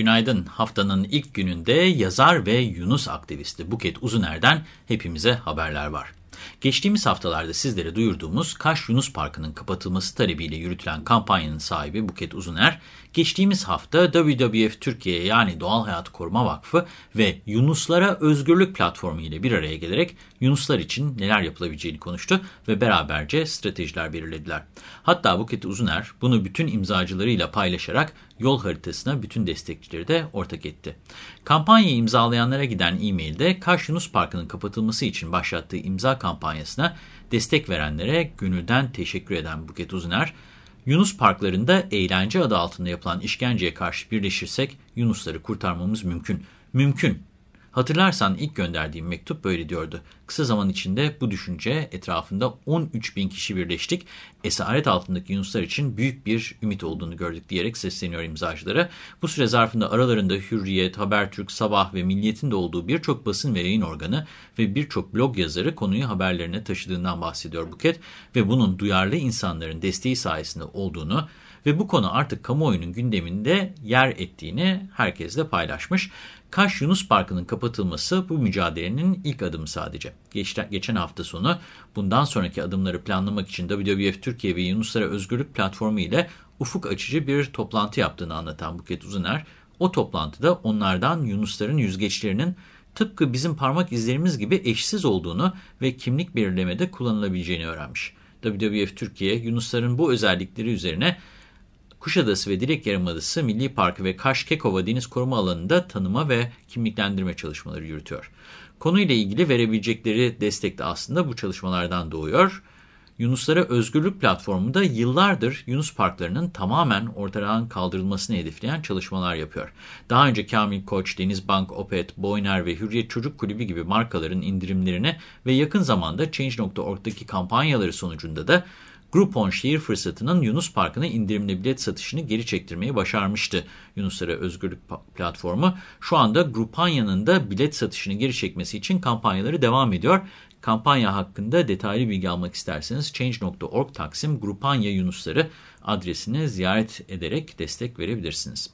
Günaydın. Haftanın ilk gününde yazar ve Yunus aktivisti Buket Uzuner'den hepimize haberler var. Geçtiğimiz haftalarda sizlere duyurduğumuz Kaş Yunus Parkı'nın kapatılması talebiyle yürütülen kampanyanın sahibi Buket Uzuner, geçtiğimiz hafta WWF Türkiye yani Doğal Hayat Koruma Vakfı ve Yunuslara Özgürlük Platformu ile bir araya gelerek Yunuslar için neler yapılabileceğini konuştu ve beraberce stratejiler belirlediler. Hatta Buket Uzuner bunu bütün imzacılarıyla paylaşarak yol haritasına bütün destekçileri de ortak etti. Kampanyayı imzalayanlara giden e-mailde Kaş Yunus Parkı'nın kapatılması için başlattığı imza kampanyasına destek verenlere gönülden teşekkür eden Buket Uzuner, Yunus parklarında eğlence adı altında yapılan işkenceye karşı birleşirsek Yunusları kurtarmamız mümkün. Mümkün Hatırlarsan ilk gönderdiğim mektup böyle diyordu. Kısa zaman içinde bu düşünce etrafında 13 bin kişi birleştik. Esaret altındaki Yunuslar için büyük bir ümit olduğunu gördük diyerek sesleniyor imzacılara. Bu süre zarfında aralarında Hürriyet, Habertürk, Sabah ve Milliyet'in de olduğu birçok basın ve yayın organı ve birçok blog yazarı konuyu haberlerine taşıdığından bahsediyor Buket. Ve bunun duyarlı insanların desteği sayesinde olduğunu ve bu konu artık kamuoyunun gündeminde yer ettiğini herkesle paylaşmış. Kaş Yunus Parkı'nın kapatılması bu mücadelenin ilk adımı sadece. geçen hafta sonu bundan sonraki adımları planlamak için WWF Türkiye ve Yunuslara Özgürlük Platformu ile ufuk açıcı bir toplantı yaptığını anlatan Buket Uzuner, o toplantıda onlardan Yunusların yüzgeçlerinin tıpkı bizim parmak izlerimiz gibi eşsiz olduğunu ve kimlik belirlemede kullanılabileceğini öğrenmiş. WWF Türkiye, Yunusların bu özellikleri üzerine Kuşadası ve Dilek Yarımadası Milli Parkı ve Kaş-Kekova Deniz Koruma Alanı'nda tanıma ve kimliklendirme çalışmaları yürütüyor. Konuyla ilgili verebilecekleri destek de aslında bu çalışmalardan doğuyor. Yunuslara Özgürlük Platformu da yıllardır Yunus parklarının tamamen ortadan kaldırılmasını hedefleyen çalışmalar yapıyor. Daha önce Kamil Koç, Denizbank, Opet, Boyner ve Hürriyet Çocuk Kulübü gibi markaların indirimlerini ve yakın zamanda Change.org'daki kampanyaları sonucunda da Groupon şehir fırsatının Yunus Parkı'na indirimli bilet satışını geri çektirmeyi başarmıştı. Yunuslara Özgürlük Platformu şu anda Groupanya'nın da bilet satışını geri çekmesi için kampanyaları devam ediyor. Kampanya hakkında detaylı bilgi almak isterseniz change.org taksim Grupanya Yunusları adresine ziyaret ederek destek verebilirsiniz.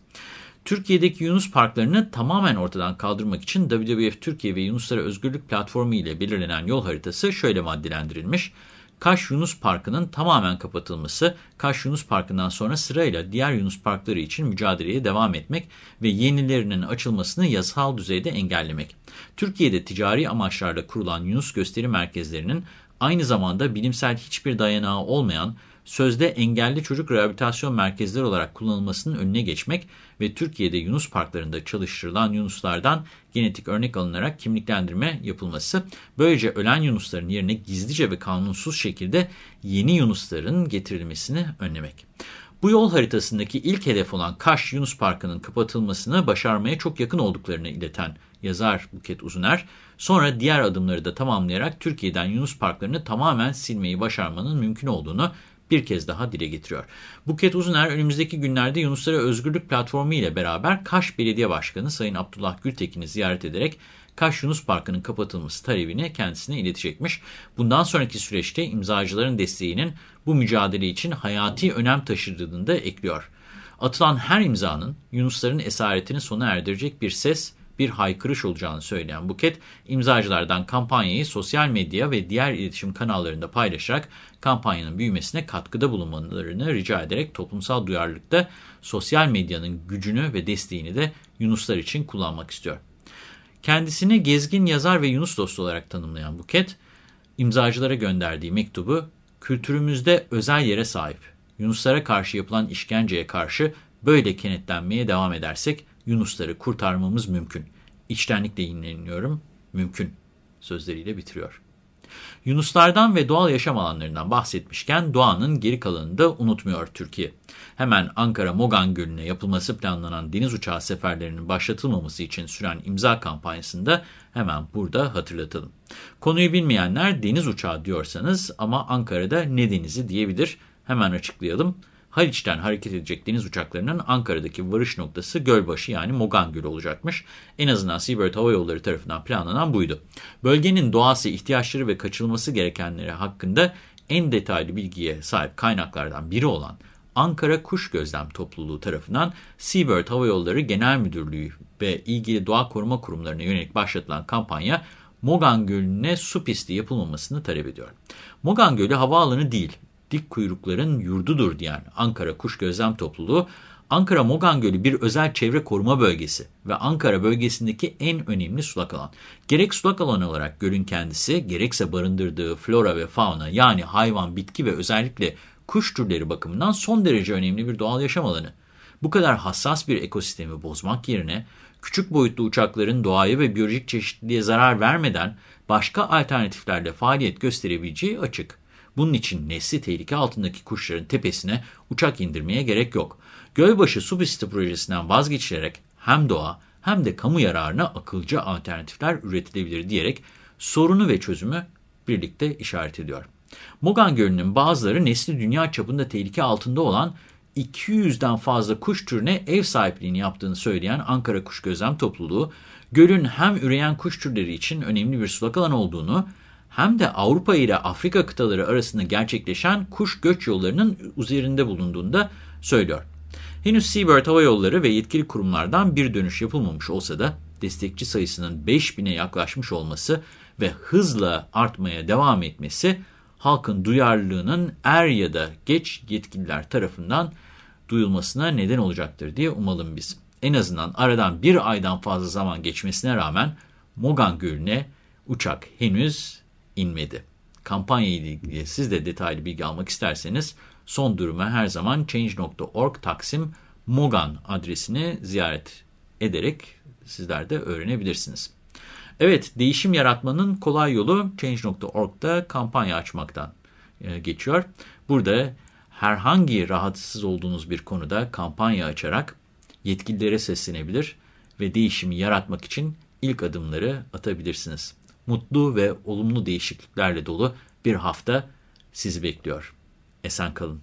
Türkiye'deki Yunus parklarını tamamen ortadan kaldırmak için WWF Türkiye ve Yunuslara Özgürlük Platformu ile belirlenen yol haritası şöyle maddelendirilmiş. Kaş Yunus Parkı'nın tamamen kapatılması, Kaş Yunus Parkı'ndan sonra sırayla diğer Yunus Parkları için mücadeleye devam etmek ve yenilerinin açılmasını yasal düzeyde engellemek. Türkiye'de ticari amaçlarla kurulan Yunus gösteri merkezlerinin aynı zamanda bilimsel hiçbir dayanağı olmayan sözde engelli çocuk rehabilitasyon merkezleri olarak kullanılmasının önüne geçmek ve Türkiye'de Yunus parklarında çalıştırılan Yunuslardan genetik örnek alınarak kimliklendirme yapılması, böylece ölen Yunusların yerine gizlice ve kanunsuz şekilde yeni Yunusların getirilmesini önlemek. Bu yol haritasındaki ilk hedef olan Kaş Yunus Parkı'nın kapatılmasını başarmaya çok yakın olduklarını ileten yazar Buket Uzuner, sonra diğer adımları da tamamlayarak Türkiye'den Yunus Parklarını tamamen silmeyi başarmanın mümkün olduğunu bir kez daha dile getiriyor. Buket Uzuner önümüzdeki günlerde Yunuslara Özgürlük Platformu ile beraber Kaş Belediye Başkanı Sayın Abdullah Gültekin'i ziyaret ederek Kaş Yunus Parkı'nın kapatılması talebini kendisine iletecekmiş. Bundan sonraki süreçte imzacıların desteğinin bu mücadele için hayati önem taşıdığını da ekliyor. Atılan her imzanın Yunusların esaretini sona erdirecek bir ses bir haykırış olacağını söyleyen Buket, imzacılardan kampanyayı sosyal medya ve diğer iletişim kanallarında paylaşarak kampanyanın büyümesine katkıda bulunmalarını rica ederek toplumsal duyarlılıkta sosyal medyanın gücünü ve desteğini de Yunuslar için kullanmak istiyor. Kendisini gezgin yazar ve Yunus dostu olarak tanımlayan Buket, imzacılara gönderdiği mektubu kültürümüzde özel yere sahip. Yunuslara karşı yapılan işkenceye karşı böyle kenetlenmeye devam edersek Yunusları kurtarmamız mümkün. İçtenlikle inanıyorum, mümkün sözleriyle bitiriyor. Yunuslardan ve doğal yaşam alanlarından bahsetmişken doğanın geri kalanını da unutmuyor Türkiye. Hemen Ankara-Mogan Gölü'ne yapılması planlanan deniz uçağı seferlerinin başlatılmaması için süren imza kampanyasında hemen burada hatırlatalım. Konuyu bilmeyenler deniz uçağı diyorsanız ama Ankara'da ne denizi diyebilir hemen açıklayalım. Haliç'ten hareket edecek deniz uçaklarının Ankara'daki varış noktası Gölbaşı yani Mogan Gölü olacakmış. En azından Seabird Hava Yolları tarafından planlanan buydu. Bölgenin doğası, ihtiyaçları ve kaçılması gerekenleri hakkında en detaylı bilgiye sahip kaynaklardan biri olan Ankara Kuş Gözlem Topluluğu tarafından Seabird Hava Yolları Genel Müdürlüğü ve ilgili doğa koruma kurumlarına yönelik başlatılan kampanya Mogan Gölü'ne su pisti yapılmamasını talep ediyor. Mogan Gölü havaalanı değil, dik kuyrukların yurdudur diyen Ankara Kuş Gözlem Topluluğu, Ankara Mogan Gölü bir özel çevre koruma bölgesi ve Ankara bölgesindeki en önemli sulak alan. Gerek sulak alan olarak gölün kendisi, gerekse barındırdığı flora ve fauna yani hayvan, bitki ve özellikle kuş türleri bakımından son derece önemli bir doğal yaşam alanı. Bu kadar hassas bir ekosistemi bozmak yerine küçük boyutlu uçakların doğaya ve biyolojik çeşitliliğe zarar vermeden başka alternatiflerle faaliyet gösterebileceği açık. Bunun için nesli tehlike altındaki kuşların tepesine uçak indirmeye gerek yok. Gölbaşı Su Pisti projesinden vazgeçilerek hem doğa hem de kamu yararına akılcı alternatifler üretilebilir diyerek sorunu ve çözümü birlikte işaret ediyor. Mogan Gölü'nün bazıları nesli dünya çapında tehlike altında olan 200'den fazla kuş türüne ev sahipliğini yaptığını söyleyen Ankara Kuş Gözlem Topluluğu, gölün hem üreyen kuş türleri için önemli bir sulak alan olduğunu, hem de Avrupa ile Afrika kıtaları arasında gerçekleşen kuş göç yollarının üzerinde bulunduğunda söylüyor. Henüz Seabird Hava Yolları ve yetkili kurumlardan bir dönüş yapılmamış olsa da destekçi sayısının 5000'e yaklaşmış olması ve hızla artmaya devam etmesi halkın duyarlılığının er ya da geç yetkililer tarafından duyulmasına neden olacaktır diye umalım biz. En azından aradan bir aydan fazla zaman geçmesine rağmen Mogan Gölü'ne uçak henüz inmedi. Kampanya ile ilgili siz de detaylı bilgi almak isterseniz son durumu her zaman change.org Taksim Mogan adresini ziyaret ederek sizler de öğrenebilirsiniz. Evet, değişim yaratmanın kolay yolu Change.org'da kampanya açmaktan e, geçiyor. Burada herhangi rahatsız olduğunuz bir konuda kampanya açarak yetkililere seslenebilir ve değişimi yaratmak için ilk adımları atabilirsiniz. Mutlu ve olumlu değişikliklerle dolu bir hafta sizi bekliyor. Esen kalın.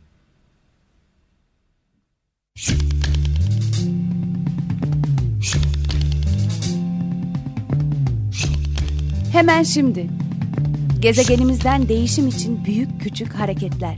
Hemen şimdi. Gezegenimizden değişim için büyük küçük hareketler.